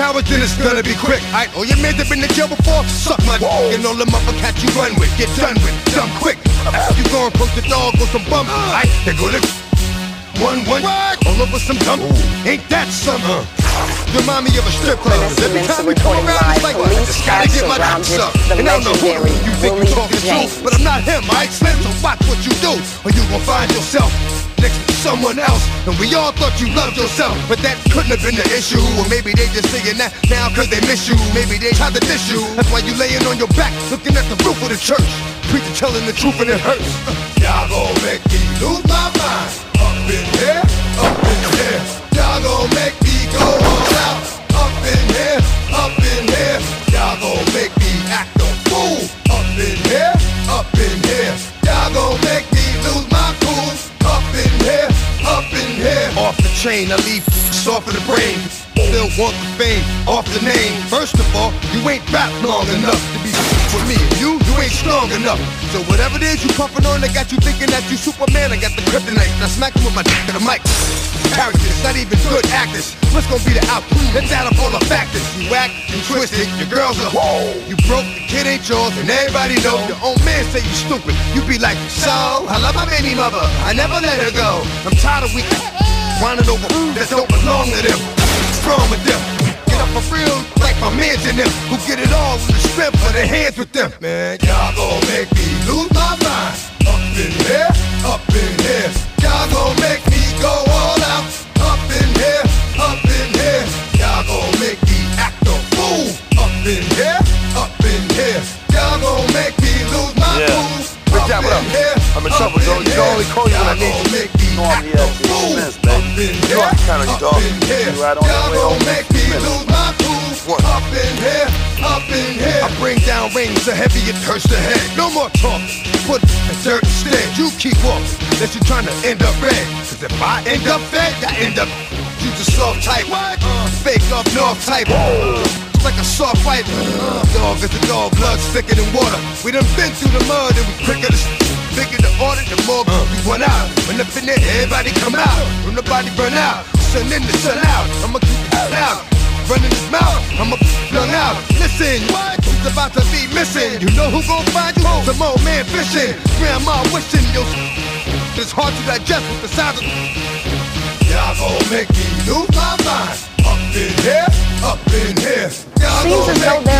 you cowards, then it's gonna be quick. Alright, oh, all your men have been to jail before, suck my dick. And all them other cats you run with, get done with, dumb quick. You going poke the dog or some bum. Alright, they go to one, one, all over some dumb. Ain't that something? Uh, remind me of a strip club. 'cause Every time we come around, it's like, I just gotta get my dicks up. And I don't know who you think you talking to, but I'm not him, alright? Slim, so watch what you do, or you gon' find yourself next to someone else. And we all thought you loved yourself, but that couldn't have been the issue. Or maybe they just saying that now cause they miss you. Maybe they tried to diss you. That's why you laying on your back, looking at the roof of the church. Preacher telling the truth and it hurts. Y'all gon' make me lose my mind. Up in chain, I leave soft for the brain. Still want the fame, off the name. First of all, you ain't rap long enough to be with me. You, you ain't strong enough. So whatever it is you puffin' on, they got you thinking that you Superman. I got the kryptonite. I smack you with my dick to the mic. Characters, not even good actors. What's gonna be the outcome? Let's add up all the factors. You act, you twisted, your girls are whoa. You broke, the kid ain't yours, and everybody know. Your own man say you stupid. You be like, so I love my baby mother. I never let her go. I'm tired of weak whining over that don't belong to them. What's wrong with them? Get up for real, like my mans in them, who get it all with the strength of their hands with them. Man, y'all gon' make me lose my mind. Up in here, up in here. Y'all gon' make me go all out. Up in here, up in here. Y'all gon' make me act a fool. Up in here, up in here. Y'all gon' make me lose my Yeah. cool. What up? in here, I'm in trouble, up in You can only call you when I need you. make me You know I'm here a at the fool. Smiths, baby. Up in You know I can count on you, up in here. You right on your Y'all gon' make me lose my cool. Up in here, up in here. I bring down rain so heavy it hurts the head. No more talk. Put the dirt instead. You keep walking. Unless you trying to end up red. Cause if I end up fed, I end up. You just soft type. What? Uh, fake up north type. Like a soft fight. Dog is a dog, blood thicker than water. We done been through the mud and we quicker to bigger the order, the more we uh. run out. When up in there, everybody come out. When the body burn out, sun in the sun out. I'ma keep it loud. Running his mouth, I'ma run out. Listen, what? He's about to be missing. You know who gon' find you? Some old man fishing. Grandma wishing you. It's hard to digest with the sound of. Y'all gon' make me lose my mind. Up in here, up in here. Y'all Seems gon' as though make me